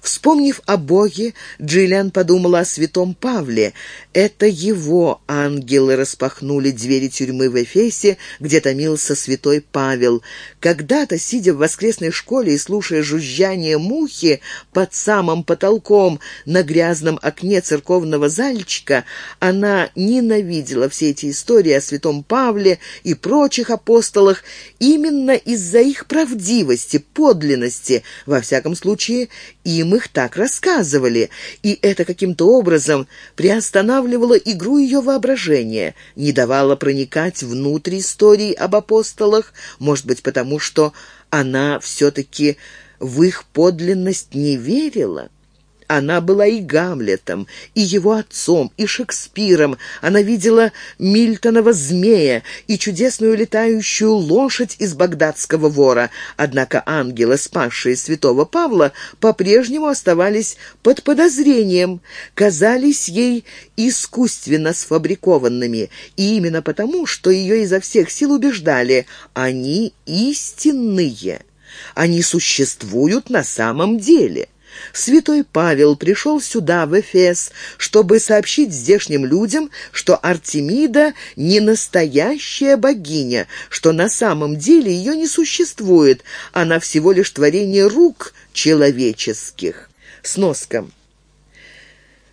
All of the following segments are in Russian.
Вспомнив о Боге, Джиллиан подумала о святом Павле. Это его ангелы распахнули двери тюрьмы в Эфесе, где томился святой Павел. Когда-то, сидя в воскресной школе и слушая жужжание мухи под самым потолком на грязном окне церковного зальчика, она ненавидела все эти истории о святом Павле и прочих апостолах именно из-за их правдивости, подлинности, во всяком случае, им их так рассказывали, и это каким-то образом приостанавливало игру ее воображения, не давало проникать внутрь истории об апостолах, может быть, потому что она все-таки в их подлинность не верила. Она была и Гамлетом, и его отцом, и Шекспиром. Она видела Мильтонова змея и чудесную летающую лошадь из багдадского вора. Однако ангелы, спасшие святого Павла, по-прежнему оставались под подозрением, казались ей искусственно сфабрикованными. И именно потому, что ее изо всех сил убеждали, они истинные. Они существуют на самом деле. Святой Павел пришел сюда, в Эфес, чтобы сообщить здешним людям, что Артемида не настоящая богиня, что на самом деле ее не существует, она всего лишь творение рук человеческих. Сноска.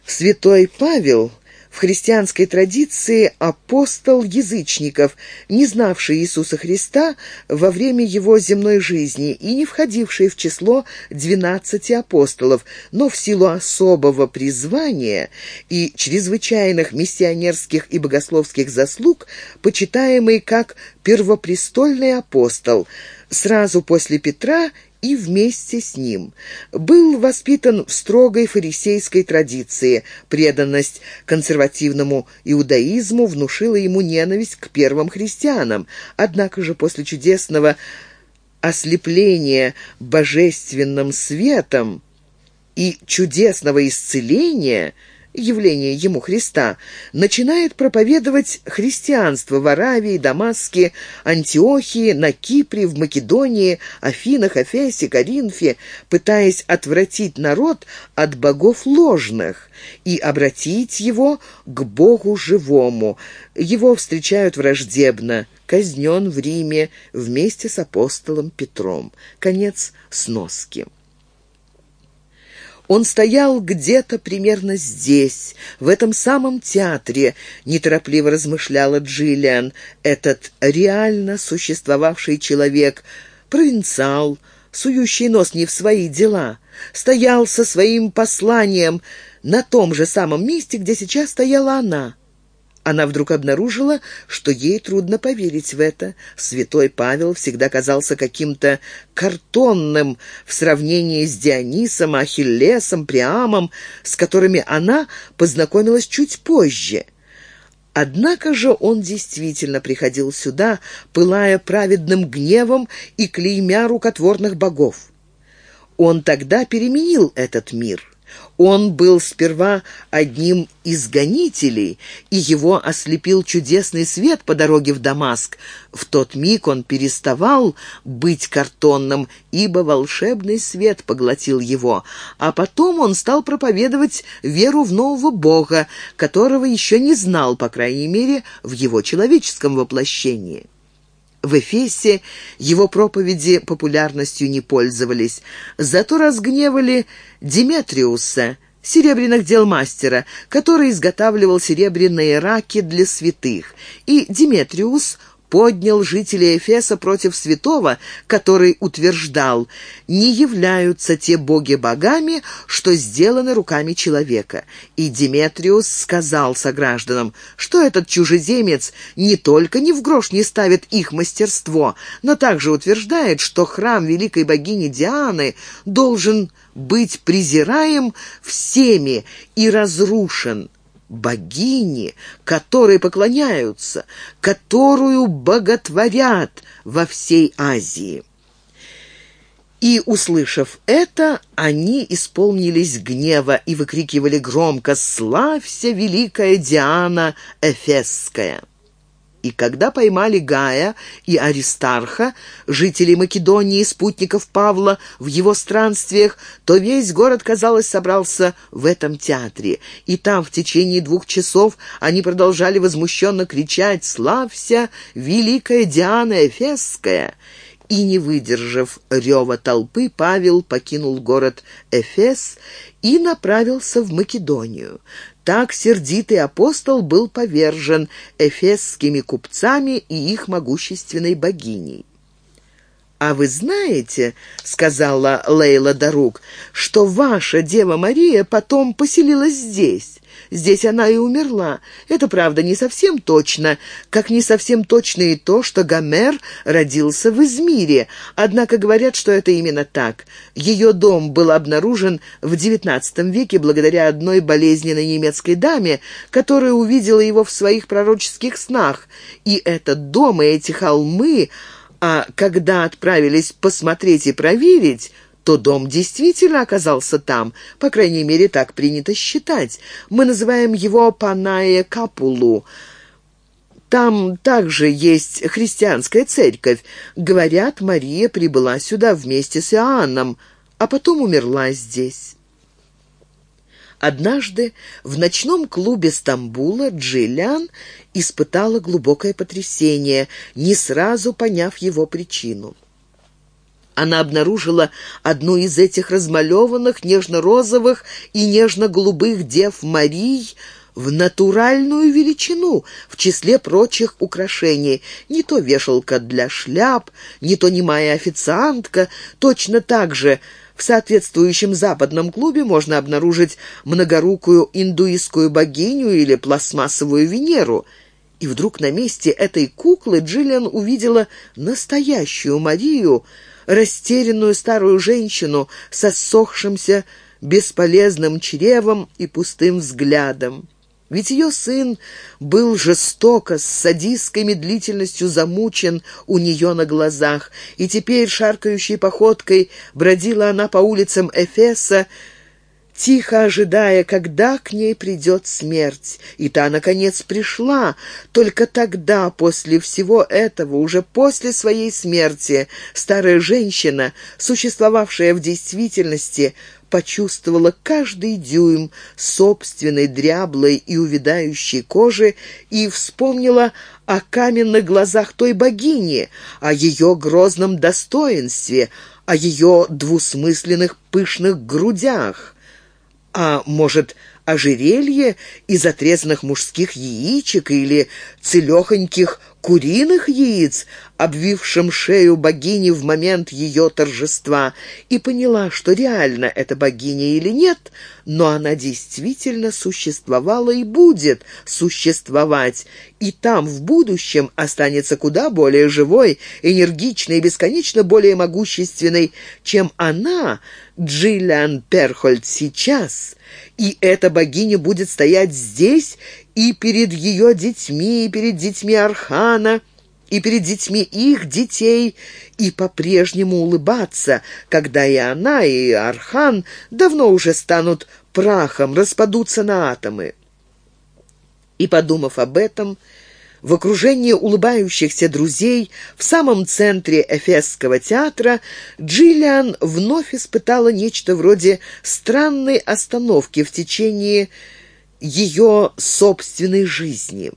Святой Павел в христианской традиции апостол язычников, не знавший Иисуса Христа во время его земной жизни и не входивший в число двенадцати апостолов, но в силу особого призвания и чрезвычайных миссионерских и богословских заслуг, почитаемый как первопрестольный апостол, сразу после Петра и вместе с ним. Был воспитан в строгой фарисейской традиции. Преданность консервативному иудаизму внушила ему ненависть к первым христианам. Однако же после чудесного ослепления божественным светом и чудесного исцеления – явление ему Христа, начинает проповедовать христианство в Аравии, Дамаске, Антиохии, на Кипре, в Македонии, Афинах, Эфесе, Коринфе, пытаясь отвратить народ от богов ложных и обратить его к Богу живому. Его встречают враждебно, казнен в Риме вместе с апостолом Петром. Конец сноски. Он стоял где-то примерно здесь, в этом самом театре, неторопливо размышляла Джиллиан, этот реально существовавший человек, провинциал, сующий нос не в свои дела, стоял со своим посланием на том же самом месте, где сейчас стояла она. Она вдруг обнаружила, что ей трудно поверить в это. Святой Павел всегда казался каким-то картонным в сравнении с Дионисом, Ахиллесом, Приамом, с которыми она познакомилась чуть позже. Однако же он действительно приходил сюда, пылая праведным гневом и клеймя рукотворных богов. Он тогда переменил этот мир — он был сперва одним из гонителей, и его ослепил чудесный свет по дороге в Дамаск. В тот миг он переставал быть картонным, ибо волшебный свет поглотил его. А потом он стал проповедовать веру в нового Бога, которого еще не знал, по крайней мере, в его человеческом воплощении. В Эфесе его проповеди популярностью не пользовались, зато разгневали Диметриуса, серебряных дел мастера, который изготавливал серебряные раки для святых, и Диметриус поднял жителей Эфеса против святого, который утверждал, не являются те боги богами, что сделаны руками человека. И Диметриус сказал согражданам, что этот чужеземец не только ни в грош не ставит их мастерство, но также утверждает, что храм великой богини Дианы должен быть презираем всеми и разрушен богини, которой поклоняются, которую боготворят во всей Азии. И, услышав это, они исполнились гнева и выкрикивали громко «Славься, великая Диана Эфесская!» И когда поймали Гая и Аристарха, жителей Македонии, спутников Павла, в его странствиях, то весь город, казалось, собрался в этом театре. И там в течение двух часов они продолжали возмущенно кричать «Славься, великая Диана Эфесская!» И, не выдержав рева толпы, Павел покинул город Эфес и направился в Македонию. Так сердитый апостол был повержен эфесскими купцами и их могущественной богиней. «А вы знаете, — сказала Лейла Дарук, — что ваша Дева Мария потом поселилась здесь?» Здесь она и умерла. Это, правда, не совсем точно, как не совсем точно и то, что Гомер родился в Измире. Однако говорят, что это именно так. Ее дом был обнаружен в XIX веке благодаря одной болезненной немецкой даме, которая увидела его в своих пророческих снах. И этот дом, и эти холмы... А когда отправились посмотреть и проверить, то дом действительно оказался там, по крайней мере, так принято считать. Мы называем его Паная Капулу. Там также есть христианская церковь. Говорят, Мария прибыла сюда вместе с Иоанном, а потом умерла здесь. Однажды в ночном клубе Стамбула Джиллиан испытала глубокое потрясение, не сразу поняв его причину она обнаружила одну из этих размалеванных нежно-розовых и нежно-голубых дев Марий в натуральную величину, в числе прочих украшений. Не то вешалка для шляп, не то немая официантка, точно так же в соответствующем западном клубе можно обнаружить многорукую индуистскую богиню или пластмассовую Венеру – и вдруг на месте этой куклы Джиллиан увидела настоящую Марию, растерянную старую женщину со ссохшимся бесполезным чревом и пустым взглядом. Ведь ее сын был жестоко, с садистской медлительностью замучен у нее на глазах, и теперь шаркающей походкой бродила она по улицам Эфеса, тихо ожидая, когда к ней придет смерть. И та, наконец, пришла. Только тогда, после всего этого, уже после своей смерти, старая женщина, существовавшая в действительности, почувствовала каждый дюйм собственной дряблой и увядающей кожи и вспомнила о каменных глазах той богини, о ее грозном достоинстве, о ее двусмысленных пышных грудях. А может, ожерелье из отрезанных мужских яичек или целехоньких куриных яиц, обвившим шею богини в момент ее торжества, и поняла, что реально это богиня или нет, но она действительно существовала и будет существовать, и там в будущем останется куда более живой, энергичной и бесконечно более могущественной, чем она, Джиллиан Перхольд, сейчас. И эта богиня будет стоять здесь и перед ее детьми, и перед детьми Архана, и перед детьми их детей, и по-прежнему улыбаться, когда и она, и Архан давно уже станут прахом, распадутся на атомы. И, подумав об этом, в окружении улыбающихся друзей в самом центре Эфесского театра Джиллиан вновь испытала нечто вроде странной остановки в течение ее собственной жизни.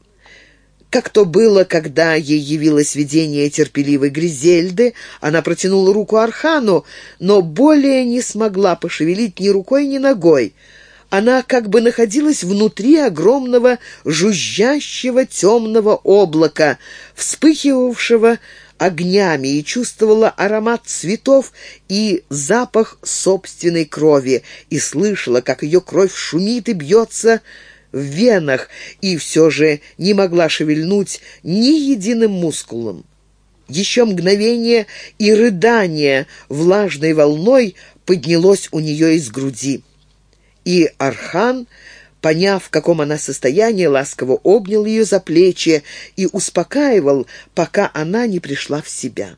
Как то было, когда ей явилось видение терпеливой Гризельды, она протянула руку Архану, но более не смогла пошевелить ни рукой, ни ногой. Она как бы находилась внутри огромного жужжащего темного облака, вспыхивавшего огнями и чувствовала аромат цветов и запах собственной крови, и слышала, как ее кровь шумит и бьется в венах, и все же не могла шевельнуть ни единым мускулом. Еще мгновение, и рыдание влажной волной поднялось у нее из груди. И Архан поняв, в каком она состоянии, ласково обнял ее за плечи и успокаивал, пока она не пришла в себя.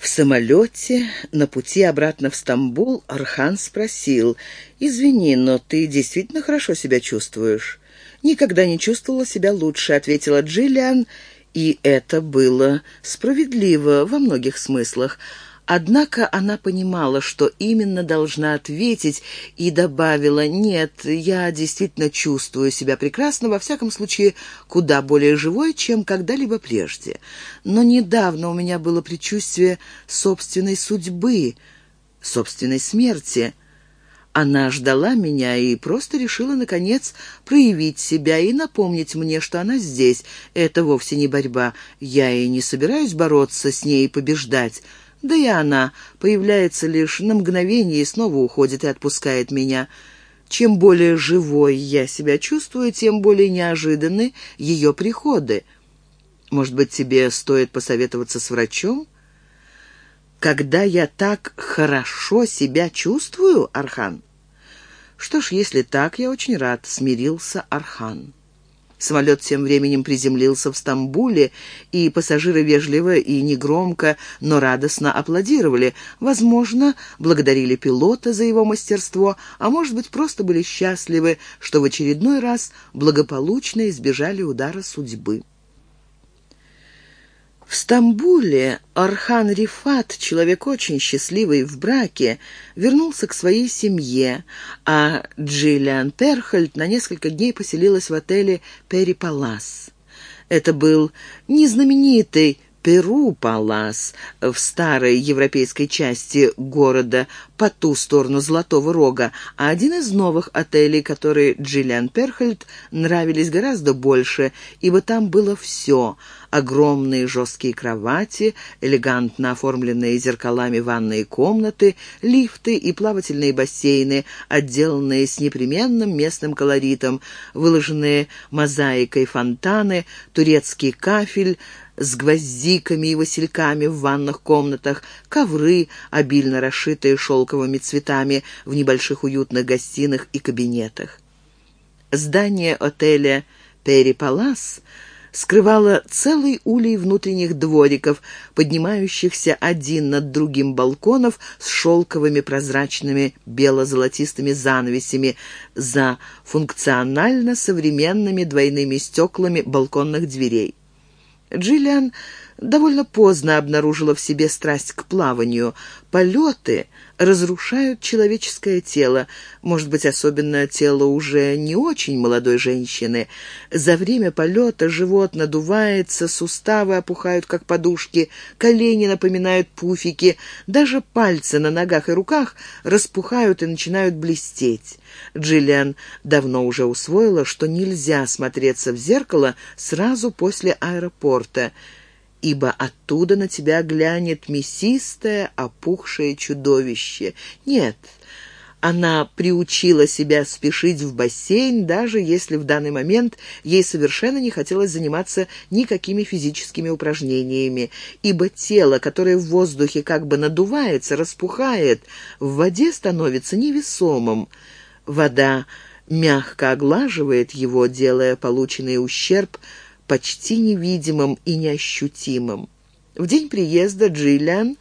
В самолете на пути обратно в Стамбул Архан спросил, «Извини, но ты действительно хорошо себя чувствуешь?» «Никогда не чувствовала себя лучше», — ответила Джиллиан, и это было справедливо во многих смыслах. Однако она понимала, что именно должна ответить, и добавила, «Нет, я действительно чувствую себя прекрасно, во всяком случае, куда более живой, чем когда-либо прежде. Но недавно у меня было предчувствие собственной судьбы, собственной смерти». Она ждала меня и просто решила, наконец, проявить себя и напомнить мне, что она здесь. Это вовсе не борьба. Я и не собираюсь бороться с ней и побеждать. Да и она появляется лишь на мгновение и снова уходит и отпускает меня. Чем более живой я себя чувствую, тем более неожиданны ее приходы. Может быть, тебе стоит посоветоваться с врачом? Когда я так хорошо себя чувствую, Архан? Что ж, если так, я очень рад, смирился Архан. Самолет тем временем приземлился в Стамбуле, и пассажиры вежливо и негромко, но радостно аплодировали. Возможно, благодарили пилота за его мастерство, а может быть, просто были счастливы, что в очередной раз благополучно избежали удара судьбы. В Стамбуле Архан Рифат, человек очень счастливый в браке, вернулся к своей семье, а Джиллиан Перхольд на несколько дней поселилась в отеле «Пери Палас». Это был незнаменитый Перу Палас в старой европейской части города по ту сторону Золотого Рога, а один из новых отелей, которые Джиллиан Перхольд нравились гораздо больше, ибо там было все – огромные жесткие кровати, элегантно оформленные зеркалами ванные комнаты, лифты и плавательные бассейны, отделанные с непременным местным колоритом, выложенные мозаикой фонтаны, турецкий кафель, с гвоздиками и васильками в ванных комнатах, ковры, обильно расшитые шелковыми цветами в небольших уютных гостиных и кабинетах. Здание отеля «Пери Палас» скрывала целый улей внутренних двориков, поднимающихся один над другим балконов с шелковыми прозрачными бело-золотистыми занавесями за функционально современными двойными стеклами балконных дверей. Джиллиан довольно поздно обнаружила в себе страсть к плаванию. Полеты разрушают человеческое тело, может быть, особенно тело уже не очень молодой женщины. За время полета живот надувается, суставы опухают, как подушки, колени напоминают пуфики, даже пальцы на ногах и руках распухают и начинают блестеть. Джиллиан давно уже усвоила, что нельзя смотреться в зеркало сразу после аэропорта — ибо оттуда на тебя глянет мясистое, опухшее чудовище. Нет, она приучила себя спешить в бассейн, даже если в данный момент ей совершенно не хотелось заниматься никакими физическими упражнениями, ибо тело, которое в воздухе как бы надувается, распухает, в воде становится невесомым. Вода мягко оглаживает его, делая полученный ущерб почти невидимым и неощутимым. В день приезда Джиллиан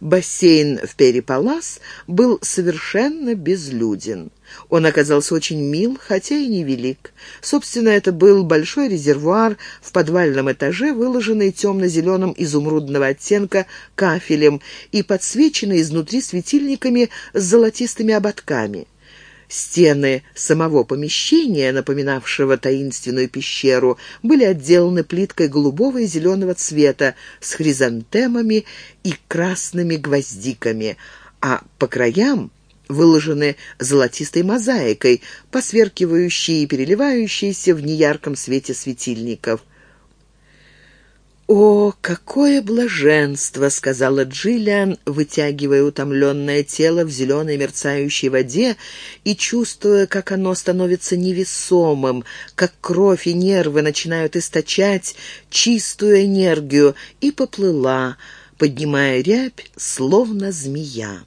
бассейн в Перепалас был совершенно безлюден. Он оказался очень мил, хотя и невелик. Собственно, это был большой резервуар в подвальном этаже, выложенный темно-зеленым изумрудного оттенка кафелем и подсвеченный изнутри светильниками с золотистыми ободками. Стены самого помещения, напоминавшего таинственную пещеру, были отделаны плиткой голубого и зеленого цвета с хризантемами и красными гвоздиками, а по краям выложены золотистой мозаикой, посверкивающей и переливающейся в неярком свете светильников. «О, какое блаженство!» — сказала Джиллиан, вытягивая утомленное тело в зеленой мерцающей воде и чувствуя, как оно становится невесомым, как кровь и нервы начинают источать чистую энергию, и поплыла, поднимая рябь, словно змея.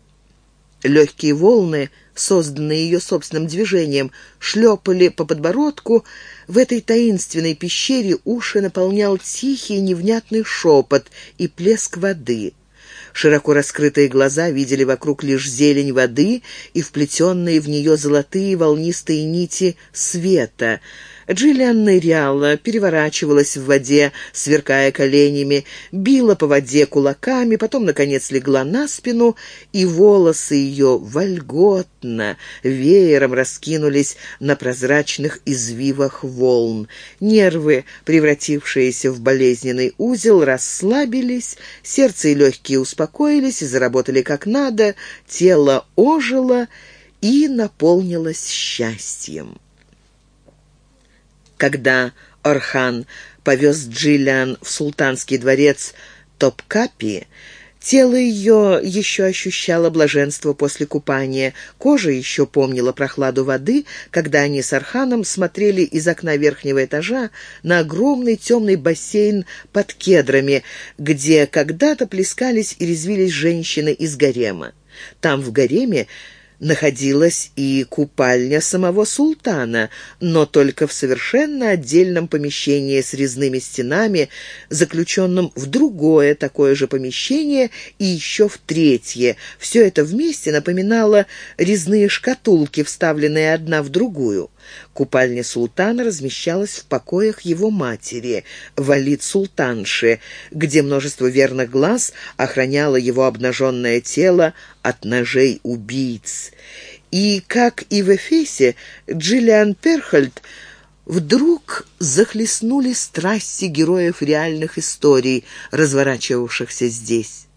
Легкие волны, созданные ее собственным движением, шлепали по подбородку. В этой таинственной пещере уши наполнял тихий невнятный шепот и плеск воды. Широко раскрытые глаза видели вокруг лишь зелень воды и вплетенные в нее золотые волнистые нити света — Джиллиан ныряла, переворачивалась в воде, сверкая коленями, била по воде кулаками, потом, наконец, легла на спину, и волосы ее вольготно, веером раскинулись на прозрачных извивах волн. Нервы, превратившиеся в болезненный узел, расслабились, сердце и легкие успокоились и заработали как надо, тело ожило и наполнилось счастьем. Когда Орхан повез Джиллиан в султанский дворец Топкапи, Тело ее еще ощущало блаженство после купания, кожа еще помнила прохладу воды, когда они с Арханом смотрели из окна верхнего этажа на огромный темный бассейн под кедрами, где когда-то плескались и резвились женщины из гарема. Там, в гареме, находилась и купальня самого султана, но только в совершенно отдельном помещении с резными стенами, заключенном в другое такое же помещение и еще в третье. Все это вместе напоминало резные шкатулки, вставленные одна в другую. Купальня султана размещалась в покоях его матери, валид султанши, где множество верных глаз охраняло его обнаженное тело от ножей убийц. И, как и в Эфесе, Джиллиан Перхольд вдруг захлестнули страсти героев реальных историй, разворачивавшихся здесь.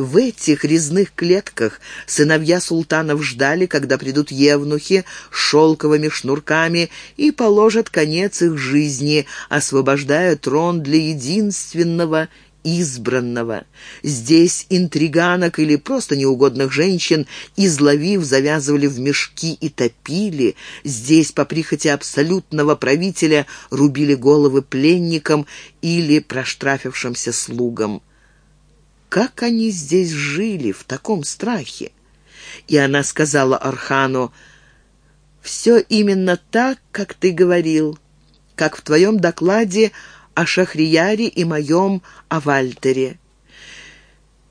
В этих резных клетках сыновья султанов ждали, когда придут евнухи с шелковыми шнурками и положат конец их жизни, освобождая трон для единственного избранного. Здесь интриганок или просто неугодных женщин, изловив, завязывали в мешки и топили. Здесь по прихоти абсолютного правителя рубили головы пленникам или проштрафившимся слугам. Как они здесь жили в таком страхе? И она сказала Архану, «Все именно так, как ты говорил, как в твоем докладе о Шахрияре и моем о Вальтере».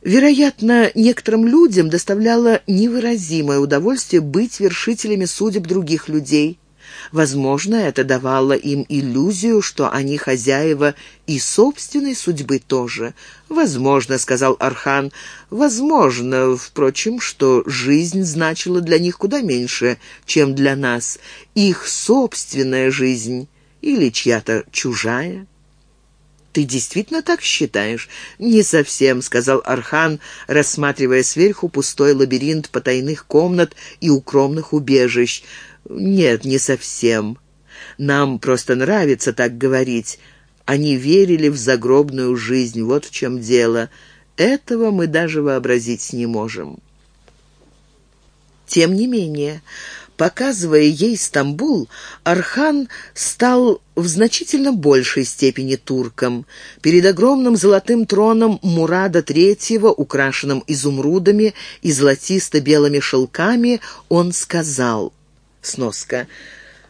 Вероятно, некоторым людям доставляло невыразимое удовольствие быть вершителями судеб других людей – Возможно, это давало им иллюзию, что они хозяева и собственной судьбы тоже. «Возможно», — сказал Архан, — «возможно, впрочем, что жизнь значила для них куда меньше, чем для нас. Их собственная жизнь или чья-то чужая». «Ты действительно так считаешь?» «Не совсем», — сказал Архан, рассматривая сверху пустой лабиринт потайных комнат и укромных убежищ. «Нет, не совсем. Нам просто нравится так говорить. Они верили в загробную жизнь, вот в чем дело. Этого мы даже вообразить не можем». Тем не менее, показывая ей Стамбул, Архан стал в значительно большей степени турком. Перед огромным золотым троном Мурада III, украшенным изумрудами и золотисто-белыми шелками, он сказал Сноска.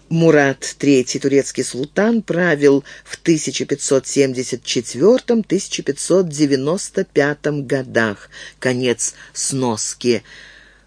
Мурат III, турецкий султан, правил в 1574-1595 годах. Конец сноски.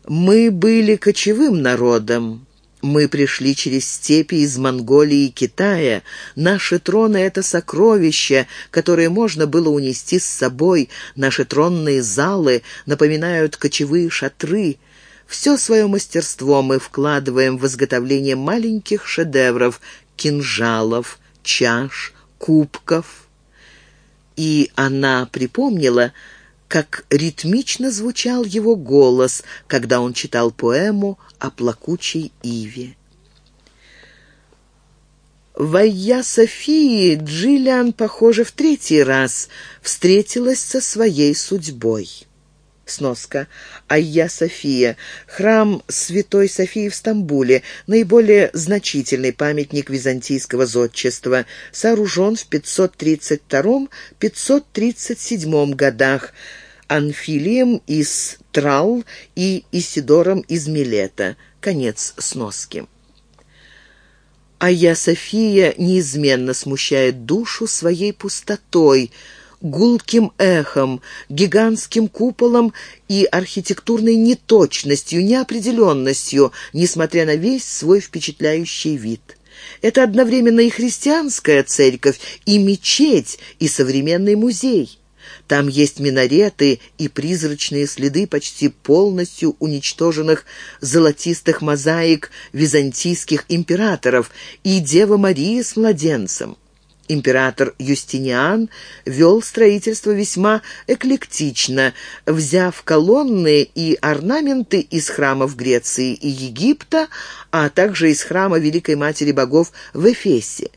«Мы были кочевым народом». Мы пришли через степи из Монголии и Китая. Наши троны — это сокровища, которые можно было унести с собой. Наши тронные залы напоминают кочевые шатры — все свое мастерство мы вкладываем в изготовление маленьких шедевров, кинжалов, чаш, кубков. И она припомнила, как ритмично звучал его голос, когда он читал поэму о плакучей иве. В Айя Софии Джиллиан, похоже, в третий раз встретилась со своей судьбой. Сноска. Айя София. Храм Святой Софии в Стамбуле. Наиболее значительный памятник византийского зодчества. Сооружен в 532-537 годах. Анфилием из Трал и Исидором из Милета. Конец сноски. Айя София неизменно смущает душу своей пустотой – гулким эхом, гигантским куполом и архитектурной неточностью, неопределенностью, несмотря на весь свой впечатляющий вид. Это одновременно и христианская церковь, и мечеть, и современный музей. Там есть минареты и призрачные следы почти полностью уничтоженных золотистых мозаик византийских императоров и Дева Мария с младенцем. Император Юстиниан вел строительство весьма эклектично, взяв колонны и орнаменты из храмов Греции и Египта, а также из храма Великой Матери Богов в Эфесе.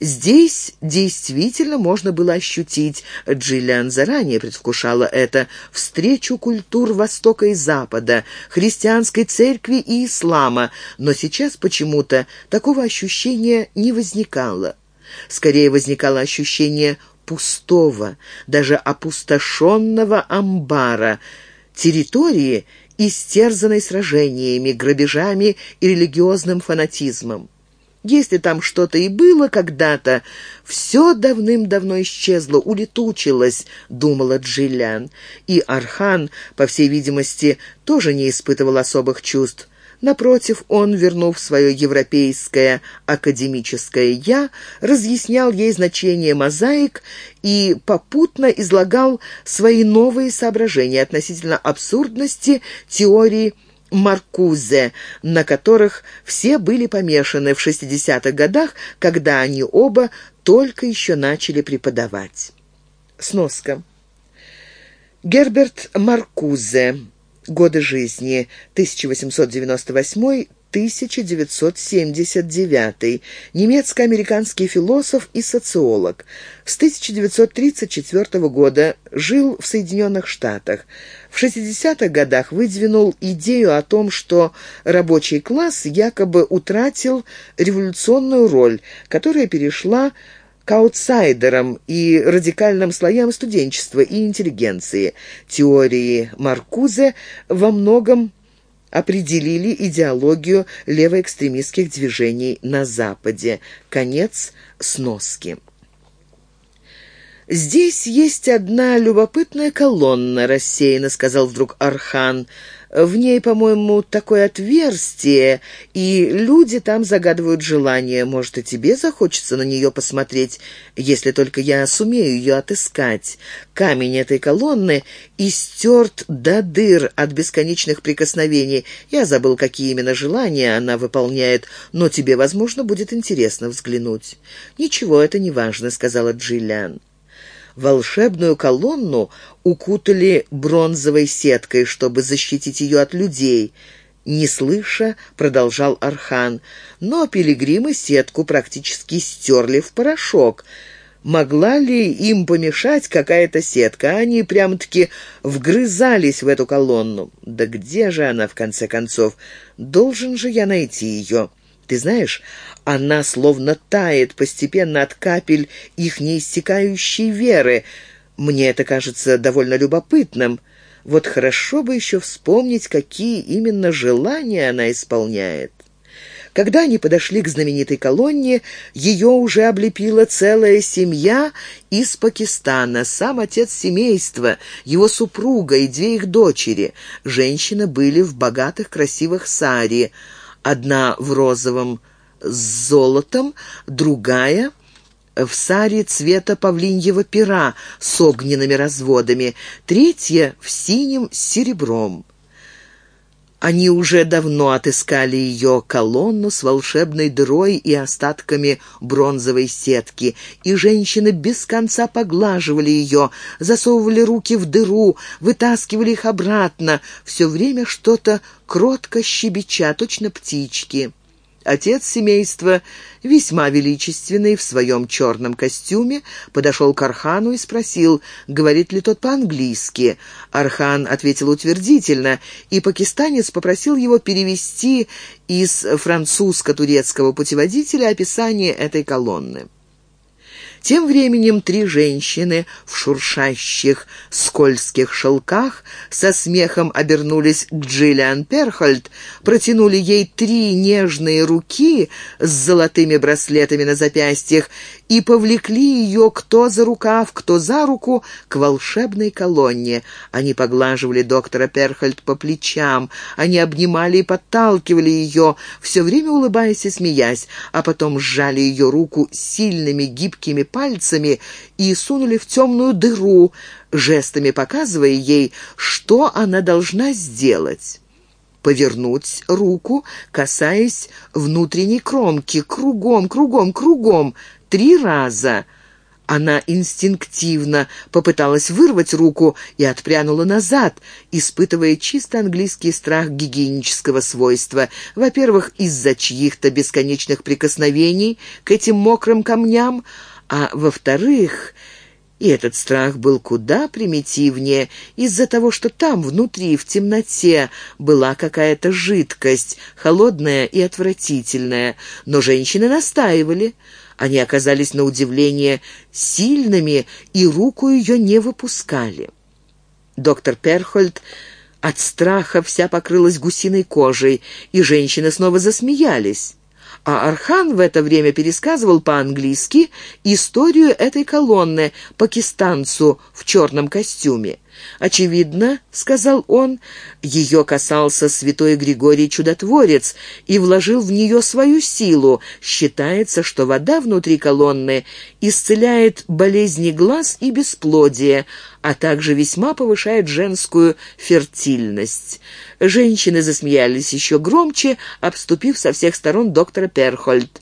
Здесь действительно можно было ощутить, Джиллиан заранее предвкушала это, встречу культур Востока и Запада, христианской церкви и ислама, но сейчас почему-то такого ощущения не возникало. Скорее возникало ощущение пустого, даже опустошенного амбара, территории, истерзанной сражениями, грабежами и религиозным фанатизмом. Если там что-то и было когда-то, все давным-давно исчезло, улетучилось, думала Джиллиан. И Архан, по всей видимости, тоже не испытывал особых чувств. Напротив, он, вернув свое европейское академическое «я», разъяснял ей значение мозаик и попутно излагал свои новые соображения относительно абсурдности теории Маркузе, на которых все были помешаны в 60-х годах, когда они оба только еще начали преподавать. Сноска. Герберт Маркузе Годы жизни 1898-1979. Немецко-американский философ и социолог. С 1934 года жил в Соединенных Штатах. В 60-х годах выдвинул идею о том, что рабочий класс якобы утратил революционную роль, которая перешла к аутсайдерам и радикальным слоям студенчества и интеллигенции. Теории Маркузе во многом определили идеологию левоэкстремистских движений на Западе. Конец сноски. «Здесь есть одна любопытная колонна», — рассеянно сказал вдруг Архан. В ней, по-моему, такое отверстие, и люди там загадывают желание. Может, и тебе захочется на нее посмотреть, если только я сумею ее отыскать. Камень этой колонны истерт до дыр от бесконечных прикосновений. Я забыл, какие именно желания она выполняет, но тебе, возможно, будет интересно взглянуть». «Ничего, это не важно», — сказала Джиллиан волшебную колонну укутали бронзовой сеткой, чтобы защитить ее от людей. Не слыша, продолжал Архан, но пилигримы сетку практически стерли в порошок. Могла ли им помешать какая-то сетка? Они прям-таки вгрызались в эту колонну. Да где же она, в конце концов? Должен же я найти ее. Ты знаешь, она словно тает постепенно от капель их неиссякающей веры. Мне это кажется довольно любопытным. Вот хорошо бы еще вспомнить, какие именно желания она исполняет. Когда они подошли к знаменитой колонне, ее уже облепила целая семья из Пакистана, сам отец семейства, его супруга и две их дочери. Женщины были в богатых красивых сари, одна в розовом с золотом, другая в саре цвета павлиньего пера с огненными разводами, третья в синем с серебром. Они уже давно отыскали ее колонну с волшебной дырой и остатками бронзовой сетки, и женщины без конца поглаживали ее, засовывали руки в дыру, вытаскивали их обратно, все время что-то кротко щебеча, точно птички. Отец семейства, весьма величественный в своем черном костюме, подошел к Архану и спросил, говорит ли тот по-английски. Архан ответил утвердительно, и пакистанец попросил его перевести из французско-турецкого путеводителя описание этой колонны. Тем временем три женщины в шуршащих скользких шелках со смехом обернулись к Джиллиан Перхольд, протянули ей три нежные руки с золотыми браслетами на запястьях и повлекли ее кто за рукав, кто за руку к волшебной колонне. Они поглаживали доктора Перхольд по плечам, они обнимали и подталкивали ее, все время улыбаясь и смеясь, а потом сжали ее руку сильными гибкими пальцами и сунули в темную дыру, жестами показывая ей, что она должна сделать повернуть руку, касаясь внутренней кромки, кругом, кругом, кругом, три раза. Она инстинктивно попыталась вырвать руку и отпрянула назад, испытывая чисто английский страх гигиенического свойства. Во-первых, из-за чьих-то бесконечных прикосновений к этим мокрым камням, а во-вторых... И этот страх был куда примитивнее из-за того, что там, внутри, в темноте, была какая-то жидкость, холодная и отвратительная. Но женщины настаивали. Они оказались на удивление сильными и руку ее не выпускали. Доктор Перхольд от страха вся покрылась гусиной кожей, и женщины снова засмеялись. А Архан в это время пересказывал по-английски историю этой колонны пакистанцу в черном костюме. «Очевидно, — сказал он, — ее касался святой Григорий Чудотворец и вложил в нее свою силу. Считается, что вода внутри колонны исцеляет болезни глаз и бесплодие, а также весьма повышает женскую фертильность». Женщины засмеялись еще громче, обступив со всех сторон доктора Перхольд.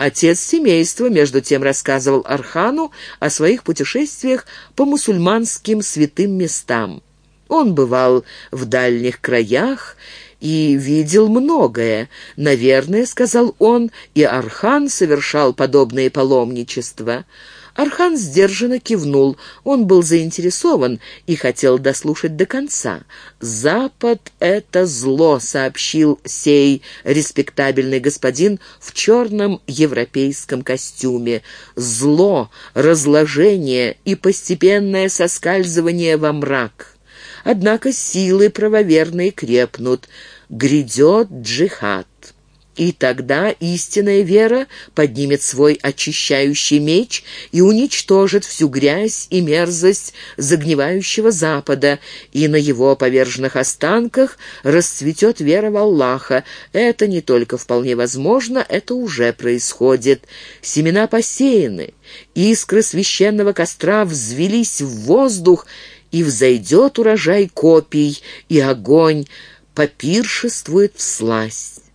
Отец семейства, между тем, рассказывал Архану о своих путешествиях по мусульманским святым местам. Он бывал в дальних краях и видел многое. Наверное, сказал он, и Архан совершал подобные паломничества. Архан сдержанно кивнул. Он был заинтересован и хотел дослушать до конца. «Запад — это зло», — сообщил сей респектабельный господин в черном европейском костюме. «Зло, разложение и постепенное соскальзывание во мрак». Однако силы правоверные крепнут. Грядет джихад. И тогда истинная вера поднимет свой очищающий меч и уничтожит всю грязь и мерзость загнивающего Запада, и на его поверженных останках расцветет вера в Аллаха. Это не только вполне возможно, это уже происходит. Семена посеяны, искры священного костра взвелись в воздух, и взойдет урожай копий, и огонь попиршествует в сласть.